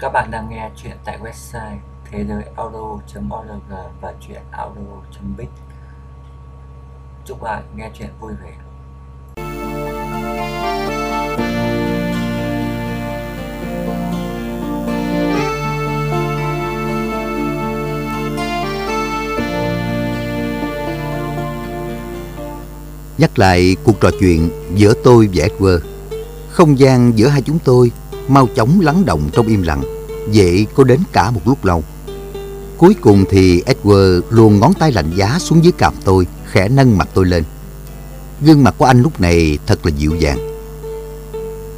Các bạn đang nghe chuyện tại website thế giới audio.org và chuyện audio.biz Chúc bạn nghe chuyện vui vẻ. Nhắc lại cuộc trò chuyện giữa tôi và Edward, Không gian giữa hai chúng tôi mau chóng lắng động trong im lặng. Vậy có đến cả một lúc lâu. Cuối cùng thì Edward luôn ngón tay lạnh giá xuống dưới cằm tôi Khẽ nâng mặt tôi lên. Gương mặt của anh lúc này thật là dịu dàng.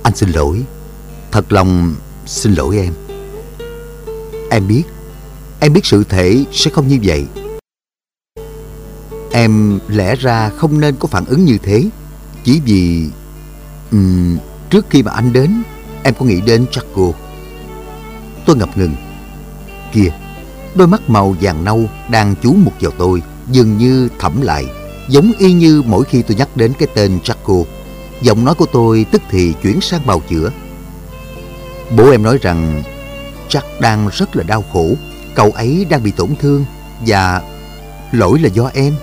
Anh xin lỗi. Thật lòng xin lỗi em. Em biết. Em biết sự thể sẽ không như vậy. Em lẽ ra không nên có phản ứng như thế. Chỉ vì um, Trước khi mà anh đến Em có nghĩ đến Jaco? Tôi ngập ngừng. Kìa, Đôi mắt màu vàng nâu đang chú mục vào tôi, Dường như thẩm lại, Giống y như mỗi khi tôi nhắc đến cái tên Jaco. Giọng nói của tôi tức thì chuyển sang bào chữa. Bố em nói rằng Jack đang rất là đau khổ, Cậu ấy đang bị tổn thương Và lỗi là do em.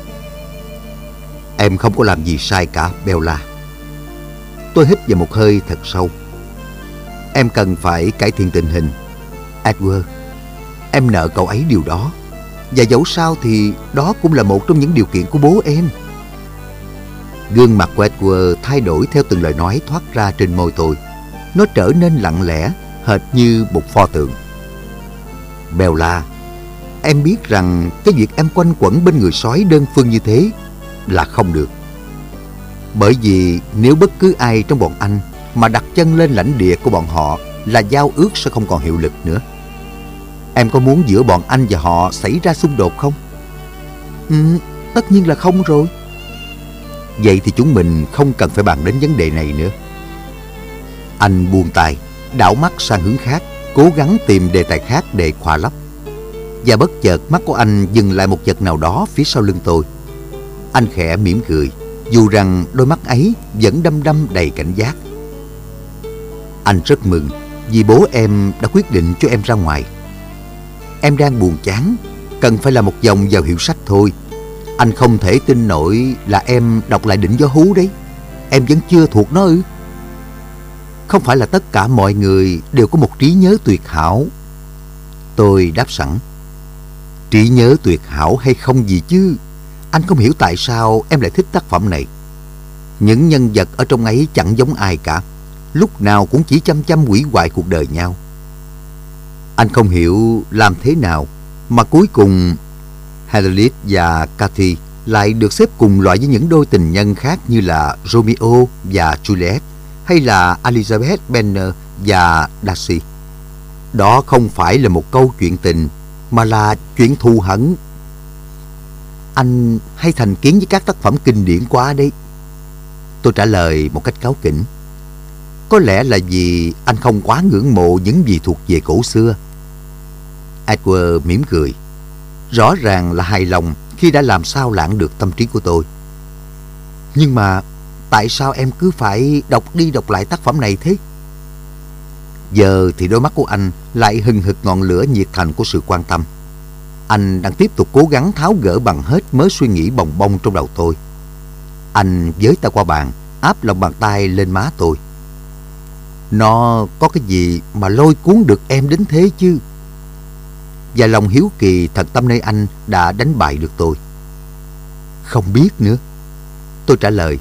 Em không có làm gì sai cả Bella Tôi hít vào một hơi thật sâu. Em cần phải cải thiện tình hình. Edward, Em nợ cậu ấy điều đó. Và dẫu sao thì đó cũng là một trong những điều kiện của bố em. Gương mặt của Edward thay đổi theo từng lời nói thoát ra trên môi tôi. Nó trở nên lặng lẽ, Hệt như một pho tượng. Bella Em biết rằng cái việc em quanh quẩn bên người sói đơn phương như thế là không được. Bởi vì nếu bất cứ ai trong bọn anh mà đặt chân lên lãnh địa của bọn họ là giao ước sẽ không còn hiệu lực nữa. Em có muốn giữa bọn anh và họ xảy ra xung đột không? Ừ, tất nhiên là không rồi. Vậy thì chúng mình không cần phải bàn đến vấn đề này nữa. Anh buông tay, đảo mắt sang hướng khác, cố gắng tìm đề tài khác để khỏa lấp. Và bất chợt mắt của anh dừng lại một vật nào đó phía sau lưng tôi. Anh khẽ mỉm cười, dù rằng đôi mắt ấy vẫn đăm đăm đầy cảnh giác. Anh rất mừng vì bố em đã quyết định cho em ra ngoài. Em đang buồn chán, cần phải là một dòng vào hiệu sách thôi. Anh không thể tin nổi là em đọc lại định gió hú đấy. Em vẫn chưa thuộc nó ư? Không phải là tất cả mọi người đều có một trí nhớ tuyệt hảo. Tôi đáp sẵn. Trí nhớ tuyệt hảo hay không gì chứ? Anh không hiểu tại sao em lại thích tác phẩm này. Những nhân vật ở trong ấy chẳng giống ai cả. Lúc nào cũng chỉ chăm chăm quỷ hoại cuộc đời nhau. Anh không hiểu làm thế nào mà cuối cùng Helen và Cathy lại được xếp cùng loại với những đôi tình nhân khác như là Romeo và Juliet hay là Elizabeth Benner và Darcy. Đó không phải là một câu chuyện tình, mà là chuyện thù hận anh hay thành kiến với các tác phẩm kinh điển quá đấy. Tôi trả lời một cách cáo kỉnh. Có lẽ là vì anh không quá ngưỡng mộ những gì thuộc về cổ xưa. Edward mỉm cười. Rõ ràng là hài lòng khi đã làm sao lãng được tâm trí của tôi. Nhưng mà tại sao em cứ phải đọc đi đọc lại tác phẩm này thế? Giờ thì đôi mắt của anh lại hừng hực ngọn lửa nhiệt thành của sự quan tâm. Anh đang tiếp tục cố gắng tháo gỡ bằng hết mớ suy nghĩ bồng bông trong đầu tôi. Anh với tay qua bàn, áp lòng bàn tay lên má tôi. Nó có cái gì mà lôi cuốn được em đến thế chứ? Và lòng hiếu kỳ thật tâm nơi anh đã đánh bại được tôi. Không biết nữa. Tôi trả lời,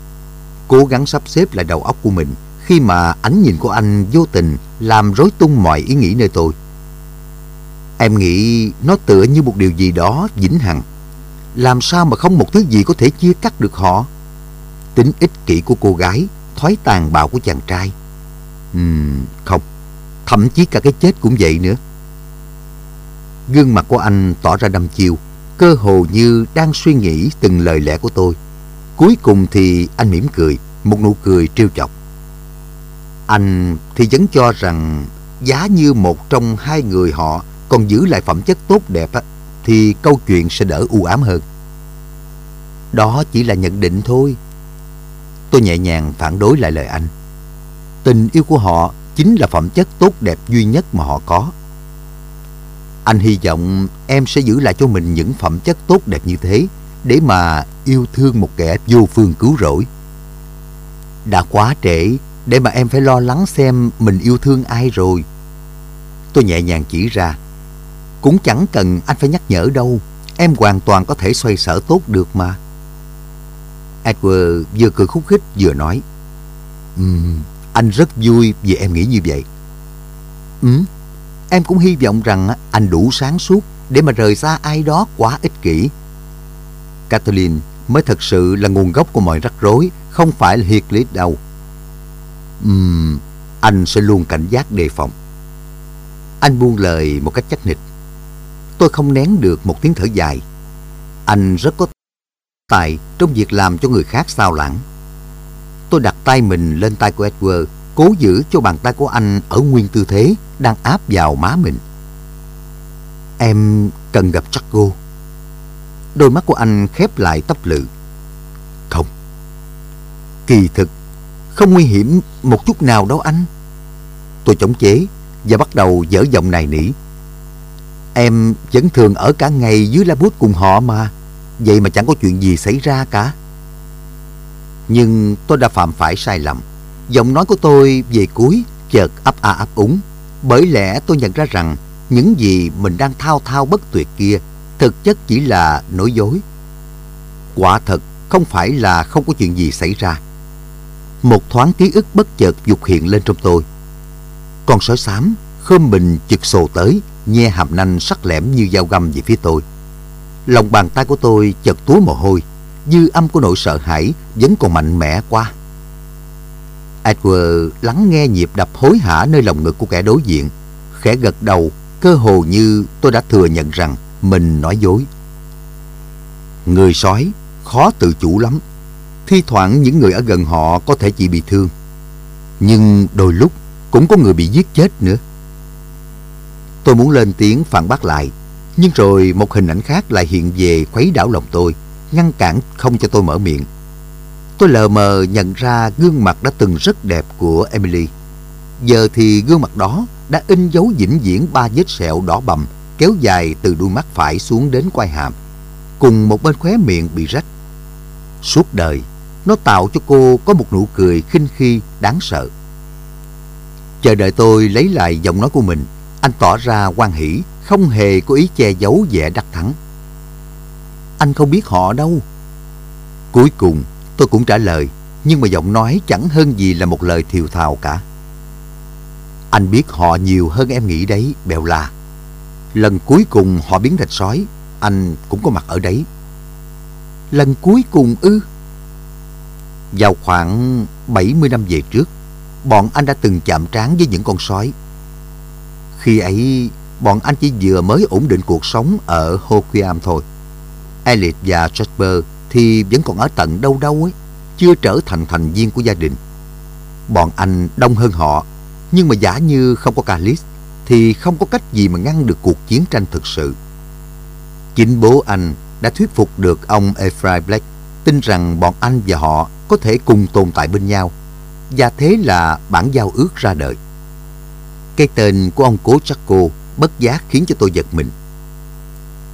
cố gắng sắp xếp lại đầu óc của mình khi mà ánh nhìn của anh vô tình làm rối tung mọi ý nghĩ nơi tôi. Em nghĩ nó tựa như một điều gì đó vĩnh hằng. Làm sao mà không một thứ gì có thể chia cắt được họ? Tính ích kỷ của cô gái, thói tàn bạo của chàng trai. Ừm, không. Thậm chí cả cái chết cũng vậy nữa. Gương mặt của anh tỏ ra đăm chiêu, cơ hồ như đang suy nghĩ từng lời lẽ của tôi. Cuối cùng thì anh mỉm cười, một nụ cười trêu chọc. Anh thì vẫn cho rằng giá như một trong hai người họ còn giữ lại phẩm chất tốt đẹp á, thì câu chuyện sẽ đỡ u ám hơn. Đó chỉ là nhận định thôi. Tôi nhẹ nhàng phản đối lại lời anh. Tình yêu của họ chính là phẩm chất tốt đẹp duy nhất mà họ có. Anh hy vọng em sẽ giữ lại cho mình những phẩm chất tốt đẹp như thế để mà yêu thương một kẻ vô phương cứu rỗi. Đã quá trễ để mà em phải lo lắng xem mình yêu thương ai rồi. Tôi nhẹ nhàng chỉ ra. Cũng chẳng cần anh phải nhắc nhở đâu. Em hoàn toàn có thể xoay sở tốt được mà. Edward vừa cười khúc khích vừa nói. Um, anh rất vui vì em nghĩ như vậy. Ừ, em cũng hy vọng rằng anh đủ sáng suốt để mà rời xa ai đó quá ích kỷ. Kathleen mới thật sự là nguồn gốc của mọi rắc rối, không phải là Heathcliff đâu. Ừm, anh sẽ luôn cảnh giác đề phòng. Anh buông lời một cách chắc nịch. Tôi không nén được một tiếng thở dài. Anh rất có tài trong việc làm cho người khác sao lãng. Tôi đặt tay mình lên tay của Edward, cố giữ cho bàn tay của anh ở nguyên tư thế đang áp vào má mình. Em cần gặp Jaco. Đôi mắt của anh khép lại tấp lự. Không. Kỳ thực, không nguy hiểm một chút nào đâu anh. Tôi chống chế và bắt đầu dở giọng này nỉ. Em vẫn thường ở cả ngày dưới la bút cùng họ mà. Vậy mà chẳng có chuyện gì xảy ra cả. Nhưng tôi đã phạm phải sai lầm. Giọng nói của tôi về cuối chợt ấp a ấp úng. Bởi lẽ tôi nhận ra rằng những gì mình đang thao thao bất tuyệt kia thực chất chỉ là nói dối. Quả thật không phải là không có chuyện gì xảy ra. Một thoáng ký ức bất chợt dục hiện lên trong tôi. Con sói xám khơm mình chực sồ tới, nhe hàm nanh sắc lẻm như dao găm về phía tôi. Lòng bàn tay của tôi chợt túa mồ hôi, dư âm của nỗi sợ hãi vẫn còn mạnh mẽ quá. Edward lắng nghe nhịp đập hối hả nơi lòng ngực của kẻ đối diện, khẽ gật đầu, cơ hồ như tôi đã thừa nhận rằng mình nói dối. Người sói khó tự chủ lắm. Thi thoảng những người ở gần họ có thể chỉ bị thương. Nhưng đôi lúc cũng có người bị giết chết nữa. Tôi muốn lên tiếng phản bác lại, nhưng rồi một hình ảnh khác lại hiện về khuấy đảo lòng tôi, ngăn cản không cho tôi mở miệng. Tôi lờ mờ nhận ra gương mặt đã từng rất đẹp của Emily. Giờ thì gương mặt đó đã in dấu vĩnh viễn ba vết sẹo đỏ bầm kéo dài từ đuôi mắt phải xuống đến quai hàm, cùng một bên khóe miệng bị rách. Suốt đời, nó tạo cho cô có một nụ cười khinh khi đáng sợ. Chờ đợi tôi lấy lại giọng nói của mình, anh tỏ ra quan hỷ, không hề có ý che giấu vẻ đắc thắng. Anh không biết họ đâu. Cuối cùng, tôi cũng trả lời, nhưng mà giọng nói chẳng hơn gì là một lời thiều thào cả. Anh biết họ nhiều hơn em nghĩ đấy, Bèo La. Lần cuối cùng họ biến thành sói, anh cũng có mặt ở đấy. Lần cuối cùng ư? Vào khoảng 70 năm về trước, bọn anh đã từng chạm trán với những con sói. Khi ấy, bọn anh chỉ vừa mới ổn định cuộc sống ở Hoquiam thôi. Elliot và Jasper thì vẫn còn ở tận đâu đâu ấy, chưa trở thành thành viên của gia đình. Bọn anh đông hơn họ, nhưng mà giả như không có Calis, thì không có cách gì mà ngăn được cuộc chiến tranh thực sự. Chính bố anh đã thuyết phục được ông Ephraim Black tin rằng bọn anh và họ có thể cùng tồn tại bên nhau và thế là bản giao ước ra đời. Cái tên của ông cố Chaco bất giác khiến cho tôi giật mình.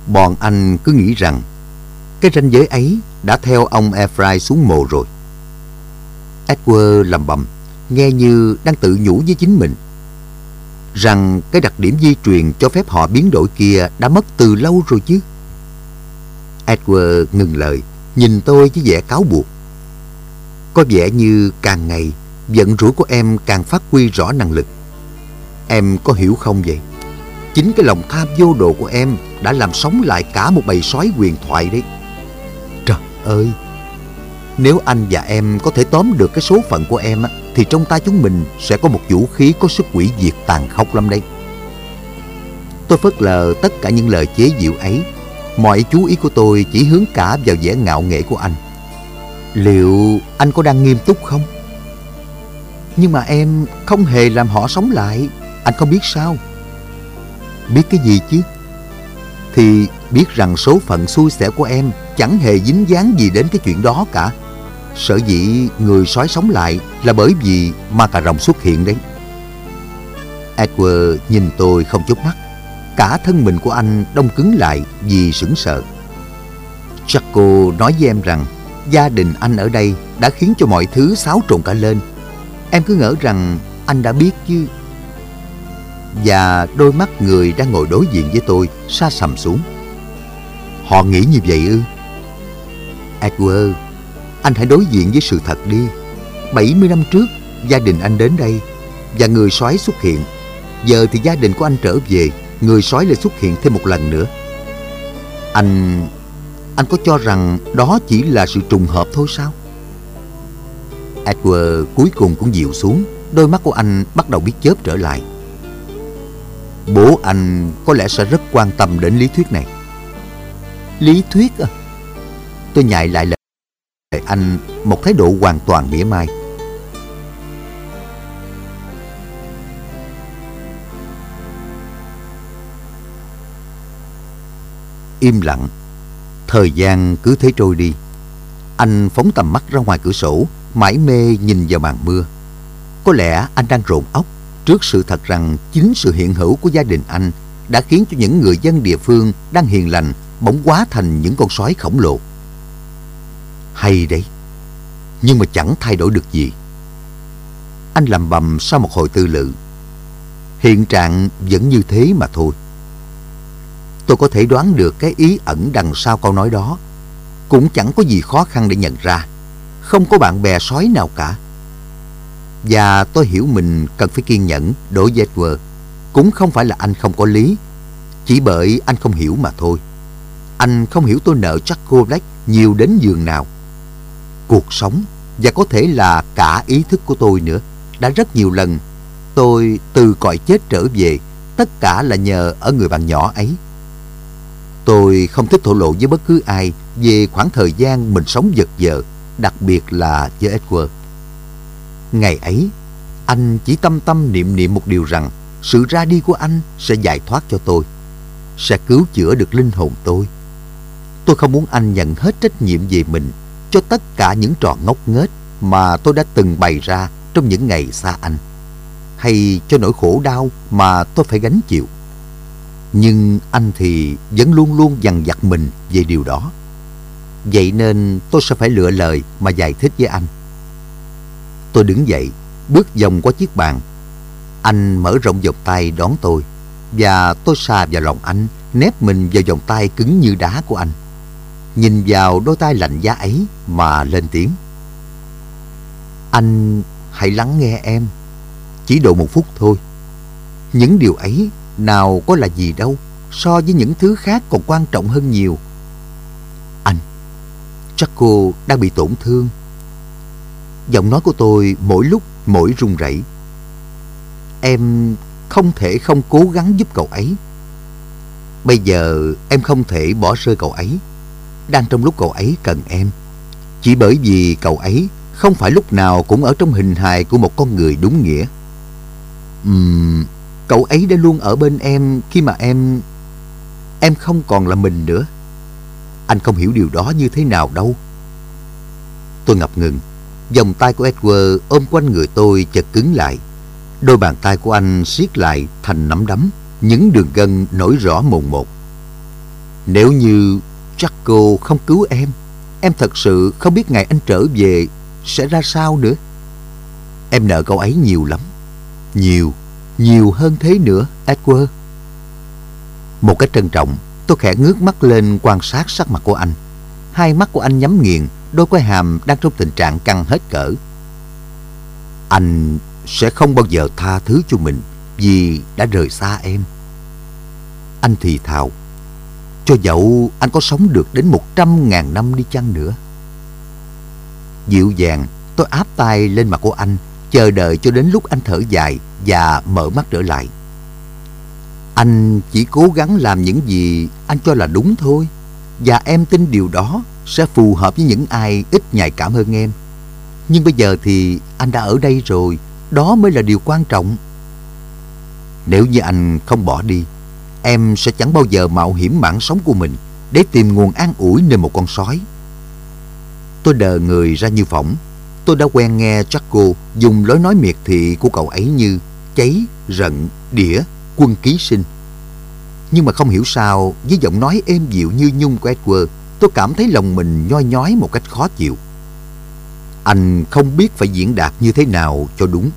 Bọn anh cứ nghĩ rằng cái ranh giới ấy đã theo ông Ephraim xuống mồ rồi. Edward lầm bầm, nghe như đang tự nhủ với chính mình rằng cái đặc điểm di truyền cho phép họ biến đổi kia đã mất từ lâu rồi chứ. Edward ngừng lời, nhìn tôi với vẻ cáo buộc. Có vẻ như càng ngày, giận rủi của em càng phát huy rõ năng lực. Em có hiểu không vậy? Chính cái lòng tham vô độ của em đã làm sống lại cả một bầy sói quyền thoại đấy. Ơi! Nếu anh và em có thể tóm được cái số phận của em thì trong tay chúng mình sẽ có một vũ khí có sức quỷ diệt tàn khốc lắm đấy. Tôi phớt lờ tất cả những lời chế giễu ấy. Mọi chú ý của tôi chỉ hướng cả vào vẻ ngạo nghễ của anh. Liệu anh có đang nghiêm túc không? Nhưng mà em không hề làm họ sống lại. Anh không biết sao? Biết cái gì chứ? Thì biết rằng số phận xui xẻo của em chẳng hề dính dáng gì đến cái chuyện đó cả. Sở dĩ người sói sống lại là bởi vì ma cà rồng xuất hiện đấy. Edward nhìn tôi không chớp mắt. Cả thân mình của anh đông cứng lại vì sững sợ. Jaco nói với em rằng, gia đình anh ở đây đã khiến cho mọi thứ xáo trộn cả lên. Em cứ ngỡ rằng anh đã biết chứ. Và đôi mắt người đang ngồi đối diện với tôi, xa sầm xuống. Họ nghĩ như vậy ư? Edward, anh hãy đối diện với sự thật đi. 70 năm trước, gia đình anh đến đây và người sói xuất hiện. Giờ thì gia đình của anh trở về, người sói lại xuất hiện thêm một lần nữa. Anh... anh có cho rằng đó chỉ là sự trùng hợp thôi sao? Edward cuối cùng cũng dịu xuống, đôi mắt của anh bắt đầu biết chớp trở lại. Bố anh có lẽ sẽ rất quan tâm đến lý thuyết này. Lý thuyết à? Tôi nhại lại lời anh một thái độ hoàn toàn mỉa mai. Im lặng, thời gian cứ thế trôi đi. Anh phóng tầm mắt ra ngoài cửa sổ, mải mê nhìn vào màn mưa. Có lẽ anh đang rộn óc trước sự thật rằng chính sự hiện hữu của gia đình anh đã khiến cho những người dân địa phương đang hiền lành bỗng quá thành những con sói khổng lồ. Hay đấy, nhưng mà chẳng thay đổi được gì. Anh làm bầm sau một hồi tư lự. Hiện trạng vẫn như thế mà thôi. Tôi có thể đoán được cái ý ẩn đằng sau câu nói đó. Cũng chẳng có gì khó khăn để nhận ra. Không có bạn bè sói nào cả. Và tôi hiểu mình cần phải kiên nhẫn đối với Edward. Cũng không phải là anh không có lý. Chỉ bởi anh không hiểu mà thôi. Anh không hiểu tôi nợ Jack Black nhiều đến giường nào. Cuộc sống và có thể là cả ý thức của tôi nữa đã rất nhiều lần tôi từ cõi chết trở về tất cả là nhờ ở người bạn nhỏ ấy. Tôi không thích thổ lộ với bất cứ ai về khoảng thời gian mình sống vật vờ, đặc biệt là với Edward. Ngày ấy, anh chỉ tâm tâm niệm niệm một điều rằng sự ra đi của anh sẽ giải thoát cho tôi, sẽ cứu chữa được linh hồn tôi. Tôi không muốn anh nhận hết trách nhiệm về mình cho tất cả những trò ngốc nghếch mà tôi đã từng bày ra trong những ngày xa anh, hay cho nỗi khổ đau mà tôi phải gánh chịu. Nhưng anh thì vẫn luôn luôn dằn vặt mình về điều đó. Vậy nên tôi sẽ phải lựa lời mà giải thích với anh. Tôi đứng dậy, bước vòng qua chiếc bàn. Anh mở rộng vòng tay đón tôi, và tôi xa vào lòng anh, nép mình vào vòng tay cứng như đá của anh. Nhìn vào đôi tay lạnh giá ấy mà lên tiếng. Anh hãy lắng nghe em, chỉ độ một phút thôi. Những điều ấy nào có là gì đâu so với những thứ khác còn quan trọng hơn nhiều. Anh, chắc cô đang bị tổn thương. Giọng nói của tôi mỗi lúc mỗi run rẩy. Em không thể không cố gắng giúp cậu ấy. Bây giờ em không thể bỏ rơi cậu ấy. Đang trong lúc cậu ấy cần em. Chỉ bởi vì cậu ấy không phải lúc nào cũng ở trong hình hài của một con người đúng nghĩa. Uhm, cậu ấy đã luôn ở bên em khi mà em... Em không còn là mình nữa. Anh không hiểu điều đó như thế nào đâu. Tôi ngập ngừng. Vòng tay của Edward ôm quanh người tôi chật cứng lại. Đôi bàn tay của anh siết lại thành nắm đấm, những đường gân nổi rõ mồn một. Nếu như Jaco không cứu em, em thật sự không biết ngày anh trở về sẽ ra sao nữa. Em nợ cậu ấy nhiều lắm. Nhiều, nhiều hơn thế nữa, Edward. Một cách trân trọng, tôi khẽ ngước mắt lên quan sát sắc mặt của anh. Hai mắt của anh nhắm nghiền, đôi quai hàm đang trong tình trạng căng hết cỡ. Anh sẽ không bao giờ tha thứ cho mình vì đã rời xa em. Anh thì thào, cho dẫu anh có sống được đến một trăm ngàn năm đi chăng nữa. Dịu dàng, tôi áp tay lên mặt của anh, chờ đợi cho đến lúc anh thở dài và mở mắt trở lại. Anh chỉ cố gắng làm những gì anh cho là đúng thôi. Và em tin điều đó sẽ phù hợp với những ai ít nhạy cảm hơn em. Nhưng bây giờ thì anh đã ở đây rồi, đó mới là điều quan trọng. Nếu như anh không bỏ đi, em sẽ chẳng bao giờ mạo hiểm mạng sống của mình để tìm nguồn an ủi nơi một con sói. Tôi đờ người ra như phỏng. Tôi đã quen nghe Jaco dùng lối nói miệt thị của cậu ấy như cháy, rận, đĩa, quân ký sinh. Nhưng mà không hiểu sao với giọng nói êm dịu như nhung của Edward Tôi cảm thấy lòng mình nhoi nhói một cách khó chịu Anh không biết phải diễn đạt như thế nào cho đúng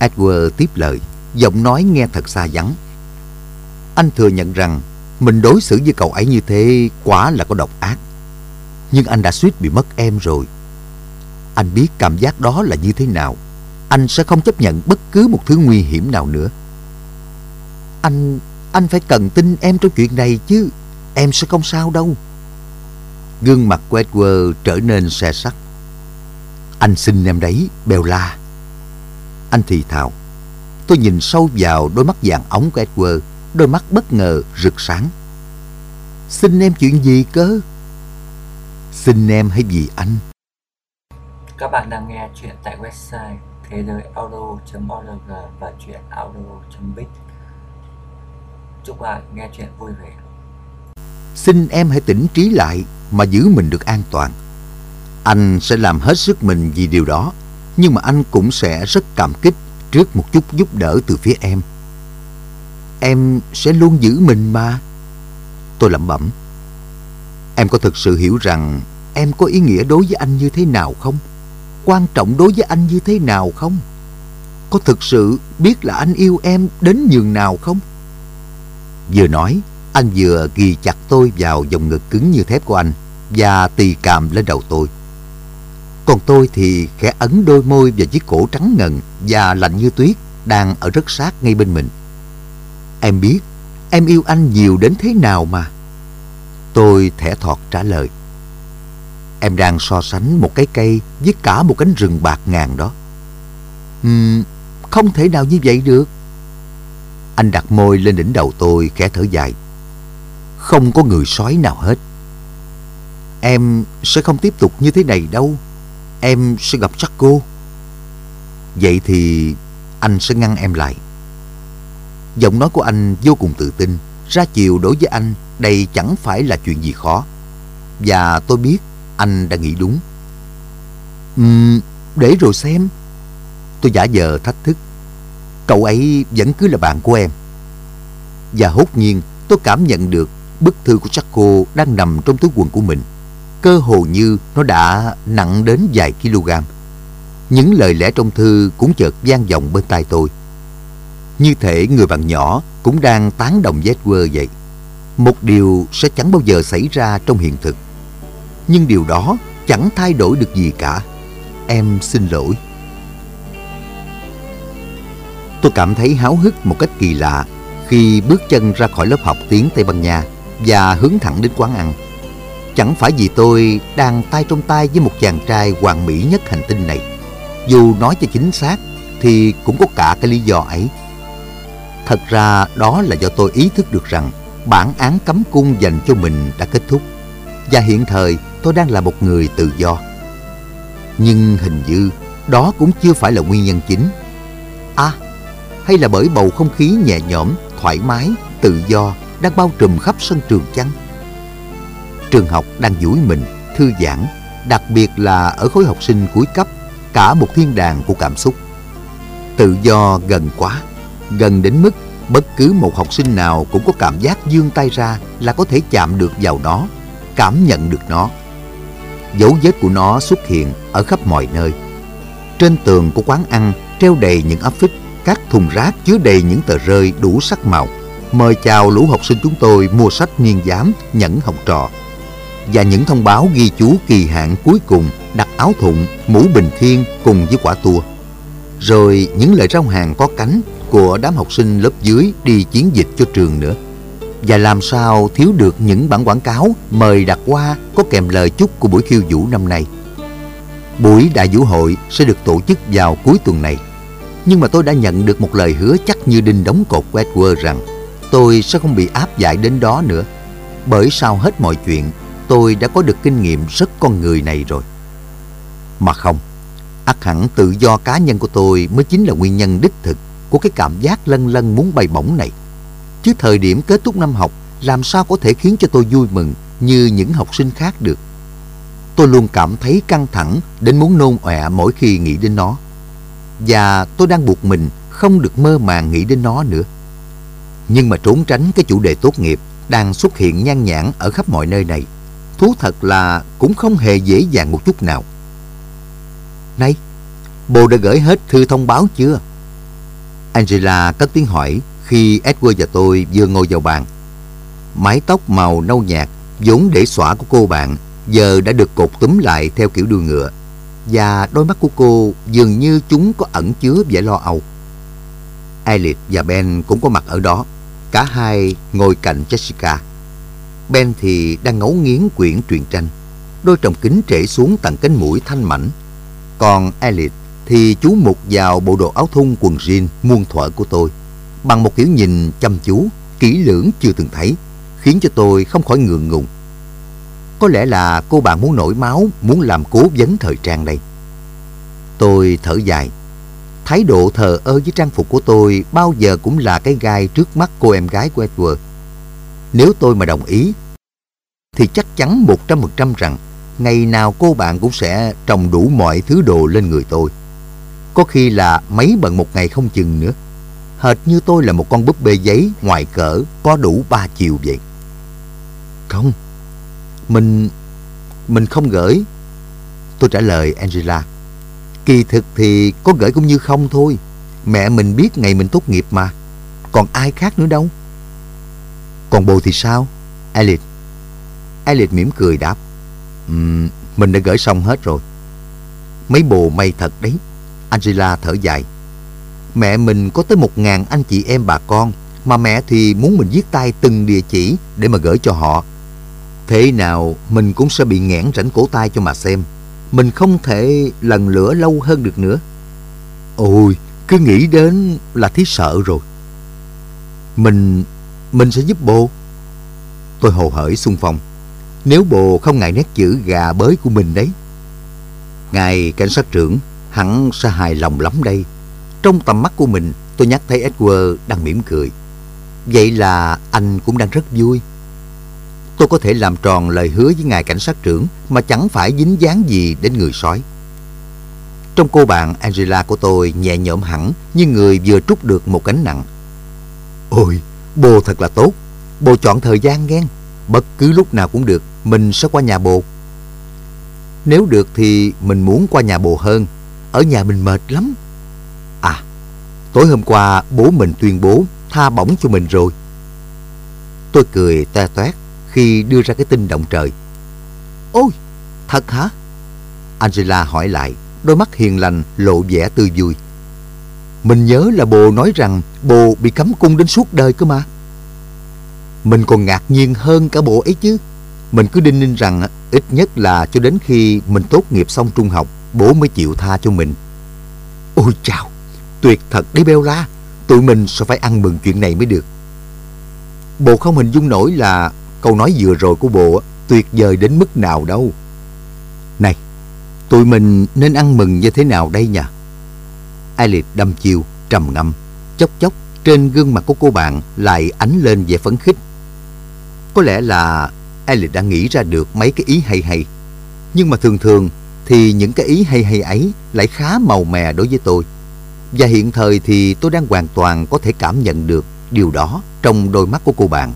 Edward tiếp lời Giọng nói nghe thật xa vắng anh thừa nhận rằng Mình đối xử với cậu ấy như thế Quả là có độc ác. Nhưng anh đã suýt bị mất em rồi. Anh biết cảm giác đó là như thế nào. Anh sẽ không chấp nhận bất cứ một thứ nguy hiểm nào nữa. Anh Anh phải cần tin em trong chuyện này chứ. Em sẽ không sao đâu. Gương mặt của Edward trở nên xe sắt Anh xin em đấy Bella Anh thì thào. Tôi nhìn sâu vào đôi mắt vàng ống của Edward. Đôi mắt bất ngờ rực sáng. Xin em chuyện gì cơ? Xin em hay vì anh? Các bạn đang nghe chuyện tại website thế giới audio.org và chuyện audio.biz Chúc bạn nghe chuyện vui vẻ. Xin em hãy tỉnh trí lại mà giữ mình được an toàn. Anh sẽ làm hết sức mình vì điều đó, nhưng mà anh cũng sẽ rất cảm kích trước một chút giúp đỡ từ phía em. Em sẽ luôn giữ mình mà. Tôi lẩm bẩm. Em có thực sự hiểu rằng em có ý nghĩa đối với anh như thế nào không? Quan trọng đối với anh như thế nào không? Có thực sự biết là anh yêu em đến nhường nào không? Vừa nói, anh vừa ghi chặt tôi vào vòng ngực cứng như thép của anh và tì càm lên đầu tôi. Còn tôi thì khẽ ấn đôi môi vào chiếc cổ trắng ngần và lạnh như tuyết đang ở rất sát ngay bên mình. Em biết em yêu anh nhiều đến thế nào mà. Tôi thẻ thọt trả lời. Em đang so sánh một cái cây với cả một cánh rừng bạc ngàn đó. Uhm, không thể nào như vậy được. Anh đặt môi lên đỉnh đầu tôi khẽ thở dài. Không có người sói nào hết. Em sẽ không tiếp tục như thế này đâu. Em sẽ gặp chắc cô. Vậy thì anh sẽ ngăn em lại. Giọng nói của anh vô cùng tự tin. Ra chiều đối với anh đây chẳng phải là chuyện gì khó. Và tôi biết anh đã nghĩ đúng. Uhm, để rồi xem. Tôi giả vờ thách thức. Cậu ấy vẫn cứ là bạn của em. Và hốt nhiên tôi cảm nhận được bức thư của Jaco đang nằm trong túi quần của mình cơ hồ như nó đã nặng đến vài kg. Những lời lẽ trong thư cũng chợt vang vọng bên tai tôi. Như thể người bạn nhỏ cũng đang tán đồng với Edward vậy. Một điều sẽ chẳng bao giờ xảy ra trong hiện thực. Nhưng điều đó chẳng thay đổi được gì cả. Em xin lỗi. Tôi cảm thấy háo hức một cách kỳ lạ khi bước chân ra khỏi lớp học tiếng Tây Ban Nha và hướng thẳng đến quán ăn. Chẳng phải vì tôi đang tay trong tay với một chàng trai hoàn mỹ nhất hành tinh này. Dù nói cho chính xác thì cũng có cả cái lý do ấy. Thật ra đó là do tôi ý thức được rằng bản án cấm cung dành cho mình đã kết thúc. Và hiện thời tôi đang là một người tự do. Nhưng hình như đó cũng chưa phải là nguyên nhân chính. À, hay là bởi bầu không khí nhẹ nhõm, thoải mái, tự do đang bao trùm khắp sân trường chăng? Trường học đang vui mình, thư giãn, đặc biệt là ở khối học sinh cuối cấp, cả một thiên đàng của cảm xúc. Tự do gần quá, gần đến mức bất cứ một học sinh nào cũng có cảm giác dương tay ra là có thể chạm được vào nó, cảm nhận được nó. Dấu vết của nó xuất hiện ở khắp mọi nơi. Trên tường của quán ăn treo đầy những áp phích, các thùng rác chứa đầy những tờ rơi đủ sắc màu. Mời chào lũ học sinh chúng tôi mua sách niên giám, nhẫn học trò và những thông báo ghi chú kỳ hạn cuối cùng đặt áo thụng, mũ bình thiên cùng với quả tua. Rồi những lời rau hàng có cánh của đám học sinh lớp dưới đi chiến dịch cho trường nữa. Và làm sao thiếu được những bản quảng cáo mời đặt qua có kèm lời chúc của buổi khiêu vũ năm nay. Buổi đại vũ hội sẽ được tổ chức vào cuối tuần này. Nhưng mà tôi đã nhận được một lời hứa chắc như đinh đóng cột của Edward rằng tôi sẽ không bị áp giải đến đó nữa. Bởi sau hết mọi chuyện tôi đã có được kinh nghiệm rất con người này rồi. Mà không, ắt hẳn tự do cá nhân của tôi mới chính là nguyên nhân đích thực của cái cảm giác lân lân muốn bay bổng này. Chứ thời điểm kết thúc năm học làm sao có thể khiến cho tôi vui mừng như những học sinh khác được. Tôi luôn cảm thấy căng thẳng đến muốn nôn ọe mỗi khi nghĩ đến nó. Và tôi đang buộc mình không được mơ màng nghĩ đến nó nữa. Nhưng mà trốn tránh cái chủ đề tốt nghiệp đang xuất hiện nhan nhản ở khắp mọi nơi này. Thú thật là cũng không hề dễ dàng một chút nào. Này, bồ đã gửi hết thư thông báo chưa? Angela cất tiếng hỏi khi Edward và tôi vừa ngồi vào bàn. Mái tóc màu nâu nhạt vốn để xõa của cô bạn giờ đã được cột túm lại theo kiểu đuôi ngựa, và đôi mắt của cô dường như chúng có ẩn chứa vẻ lo âu. Elliot và Ben cũng có mặt ở đó. Cả hai ngồi cạnh Jessica. Ben thì đang ngấu nghiến quyển truyện tranh. Đôi tròng kính trễ xuống tận cánh mũi thanh mảnh. Còn Elliot thì chú mục vào bộ đồ áo thun quần jean muôn thuở của tôi bằng một kiểu nhìn chăm chú, kỹ lưỡng chưa từng thấy, khiến cho tôi không khỏi ngượng ngùng. Có lẽ là cô bạn muốn nổi máu, muốn làm cố vấn thời trang đây. Tôi thở dài. Thái độ thờ ơ với trang phục của tôi bao giờ cũng là cái gai trước mắt cô em gái của Edward. Nếu tôi mà đồng ý, thì chắc chắn 100% rằng ngày nào cô bạn cũng sẽ trồng đủ mọi thứ đồ lên người tôi. Có khi là mấy bận một ngày không chừng nữa. Hệt như tôi là một con búp bê giấy ngoài cỡ có đủ ba chiều vậy. Không, mình... mình không gửi. Tôi trả lời Angela. Kỳ thực thì có gửi cũng như không thôi. Mẹ mình biết ngày mình tốt nghiệp mà. Còn ai khác nữa đâu. Còn bồ thì sao? Elliot. Elliot mỉm cười đáp. Um, mình đã gửi xong hết rồi. Mấy bồ may thật đấy. Angela thở dài. Mẹ mình có tới một ngàn anh chị em bà con, mà mẹ thì muốn mình viết tay từng địa chỉ để mà gửi cho họ. Thế nào mình cũng sẽ bị nghẽn rảnh cổ tay cho mà xem. Mình không thể lần lửa lâu hơn được nữa. Ôi, cứ nghĩ đến là thấy sợ rồi. Mình, mình sẽ giúp bố. Tôi hồ hởi xung phong. Nếu bồ không ngại nét chữ gà bới của mình đấy. Ngài cảnh sát trưởng hẳn sẽ hài lòng lắm đây. Trong tầm mắt của mình, tôi nhắc thấy Edward đang mỉm cười. Vậy là anh cũng đang rất vui. Tôi có thể làm tròn lời hứa với ngài cảnh sát trưởng mà chẳng phải dính dáng gì đến người sói. Trong cô bạn Angela của tôi nhẹ nhõm hẳn như người vừa trút được một gánh nặng. Ôi, bồ thật là tốt. Bồ chọn thời gian ghen. Bất cứ lúc nào cũng được, mình sẽ qua nhà bồ. Nếu được thì mình muốn qua nhà bồ hơn. Ở nhà mình mệt lắm. À, tối hôm qua bố mình tuyên bố tha bổng cho mình rồi. Tôi cười te toét khi đưa ra cái tin động trời. Ôi, thật hả? Angela hỏi lại, đôi mắt hiền lành lộ vẻ tươi vui. Mình nhớ là bồ nói rằng bồ bị cấm cung đến suốt đời cơ mà. Mình còn ngạc nhiên hơn cả bộ ấy chứ. Mình cứ đinh ninh rằng ít nhất là cho đến khi mình tốt nghiệp xong trung học, bố mới chịu tha cho mình. Ôi chào, tuyệt thật đấy Bella, tụi mình sẽ phải ăn mừng chuyện này mới được. Bồ không hình dung nổi là câu nói vừa rồi của bồ tuyệt vời đến mức nào đâu. Này, tụi mình nên ăn mừng như thế nào đây nhỉ? Alice đâm chiêu, trầm ngâm, chốc chốc trên gương mặt của cô bạn lại ánh lên vẻ phấn khích. Có lẽ là Alice đã nghĩ ra được mấy cái ý hay hay. Nhưng mà thường thường thì những cái ý hay hay ấy lại khá màu mè đối với tôi. Và hiện thời thì tôi đang hoàn toàn có thể cảm nhận được điều đó trong đôi mắt của cô bạn.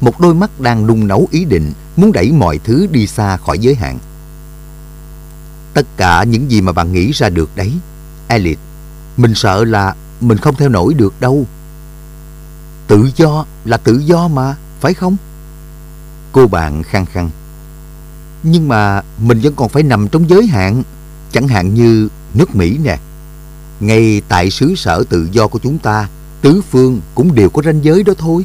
Một đôi mắt đang nung nấu ý định muốn đẩy mọi thứ đi xa khỏi giới hạn. Tất cả những gì mà bạn nghĩ ra được đấy, Elliot, mình sợ là mình không theo nổi được đâu. Tự do là tự do mà, phải không? Cô bạn khăng khăng. Nhưng mà mình vẫn còn phải nằm trong giới hạn, chẳng hạn như nước Mỹ nè. Ngay tại xứ sở tự do của chúng ta, tứ phương cũng đều có ranh giới đó thôi.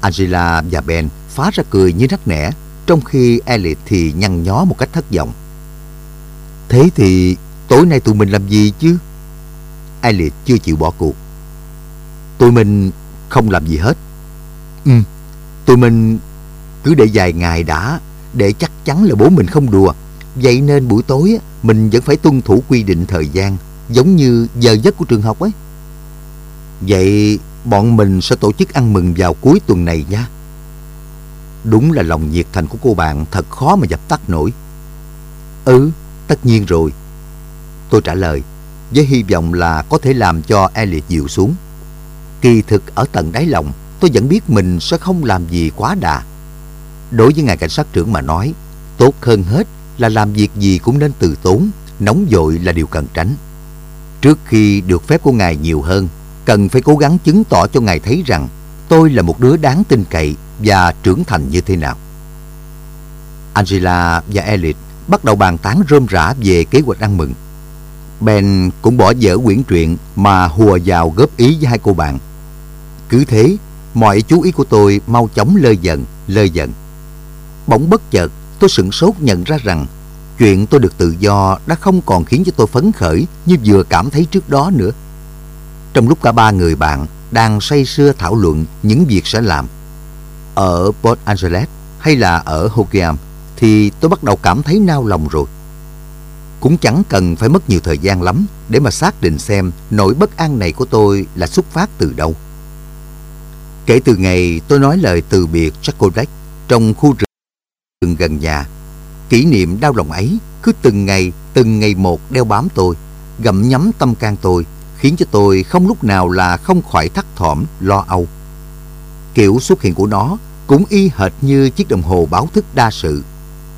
Angela và Ben phá ra cười như nắc nẻ, trong khi Elliot thì nhăn nhó một cách thất vọng. Thế thì tối nay tụi mình làm gì chứ? Elliot chưa chịu bỏ cuộc. Tụi mình không làm gì hết. Ừ, tụi mình cứ để vài ngày đã, để chắc chắn là bố mình không đùa. Vậy nên buổi tối mình vẫn phải tuân thủ quy định thời gian, giống như giờ giấc của trường học ấy. Vậy bọn mình sẽ tổ chức ăn mừng vào cuối tuần này nha. Đúng là lòng nhiệt thành của cô bạn thật khó mà dập tắt nổi. Ừ, tất nhiên rồi. Tôi trả lời, với hy vọng là có thể làm cho Elliot dịu xuống. Kỳ thực ở tận đáy lòng, tôi vẫn biết mình sẽ không làm gì quá đà. Đối với ngài cảnh sát trưởng mà nói, tốt hơn hết là làm việc gì cũng nên từ tốn, nóng vội là điều cần tránh. Trước khi được phép của ngài nhiều hơn, cần phải cố gắng chứng tỏ cho ngài thấy rằng tôi là một đứa đáng tin cậy và trưởng thành như thế nào. Angela và Elliot bắt đầu bàn tán rôm rã về kế hoạch ăn mừng. Ben cũng bỏ dở quyển truyện mà hùa vào góp ý với hai cô bạn. Cứ thế, mọi chú ý của tôi mau chóng lơi dần, lơi dần. Bỗng bất chợt, tôi sửng sốt nhận ra rằng chuyện tôi được tự do đã không còn khiến cho tôi phấn khởi như vừa cảm thấy trước đó nữa. Trong lúc cả ba người bạn đang say sưa thảo luận những việc sẽ làm ở Port Angeles hay là ở Hoquiam thì tôi bắt đầu cảm thấy nao lòng rồi. Cũng chẳng cần phải mất nhiều thời gian lắm để mà xác định xem nỗi bất an này của tôi là xuất phát từ đâu. Kể từ ngày tôi nói lời từ biệt Chocolate trong khu rừng gần nhà, kỷ niệm đau lòng ấy cứ từng ngày, từng ngày một đeo bám tôi, gặm nhấm tâm can tôi, khiến cho tôi không lúc nào là không khỏi thắt thỏm, lo âu. Kiểu xuất hiện của nó cũng y hệt như chiếc đồng hồ báo thức đa sự.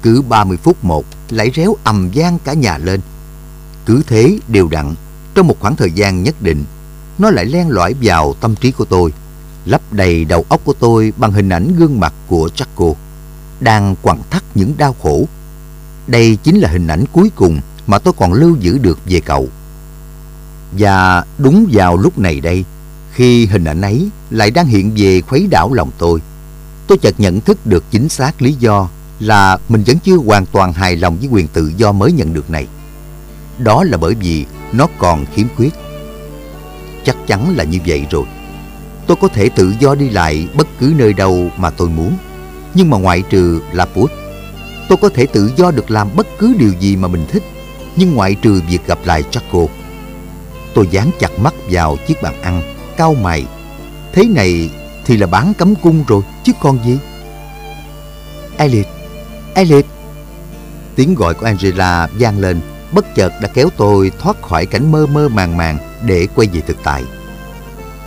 Cứ 30 phút một lại réo ầm gian cả nhà lên. Cứ thế đều đặn, trong một khoảng thời gian nhất định, nó lại len lỏi vào tâm trí của tôi, lấp đầy đầu óc của tôi bằng hình ảnh gương mặt của Jacko đang quặn thắt những đau khổ. Đây chính là hình ảnh cuối cùng mà tôi còn lưu giữ được về cậu. Và đúng vào lúc này đây, khi hình ảnh ấy lại đang hiện về khuấy đảo lòng tôi, tôi chợt nhận thức được chính xác lý do là mình vẫn chưa hoàn toàn hài lòng với quyền tự do mới nhận được này. Đó là bởi vì nó còn khiếm khuyết. Chắc chắn là như vậy rồi. Tôi có thể tự do đi lại bất cứ nơi đâu mà tôi muốn. Nhưng mà ngoại trừ Laput, tôi có thể tự do được làm bất cứ điều gì mà mình thích. Nhưng ngoại trừ việc gặp lại Chaco. Tôi dán chặt mắt vào chiếc bàn ăn, cau mày. Thế này thì là bán cấm cung rồi, chứ còn gì. Elliot, Elliot. Tiếng gọi của Angela vang lên, bất chợt đã kéo tôi thoát khỏi cảnh mơ mơ màng màng để quay về thực tại.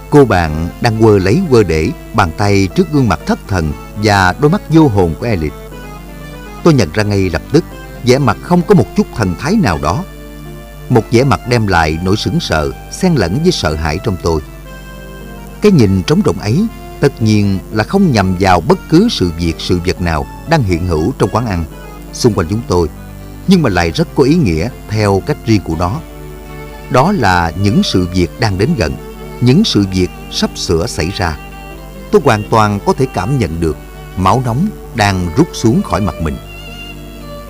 Cô bạn đang quơ lấy quơ để bàn tay trước gương mặt thất thần và đôi mắt vô hồn của Elliot. Tôi nhận ra ngay lập tức vẻ mặt không có một chút thần thái nào đó. Một vẻ mặt đem lại nỗi sững sờ, xen lẫn với sợ hãi trong tôi. Cái nhìn trống rỗng ấy tất nhiên là không nhằm vào bất cứ sự việc sự vật nào đang hiện hữu trong quán ăn xung quanh chúng tôi, nhưng mà lại rất có ý nghĩa theo cách riêng của nó. Đó là những sự việc đang đến gần, những sự việc sắp sửa xảy ra. Tôi hoàn toàn có thể cảm nhận được máu nóng đang rút xuống khỏi mặt mình.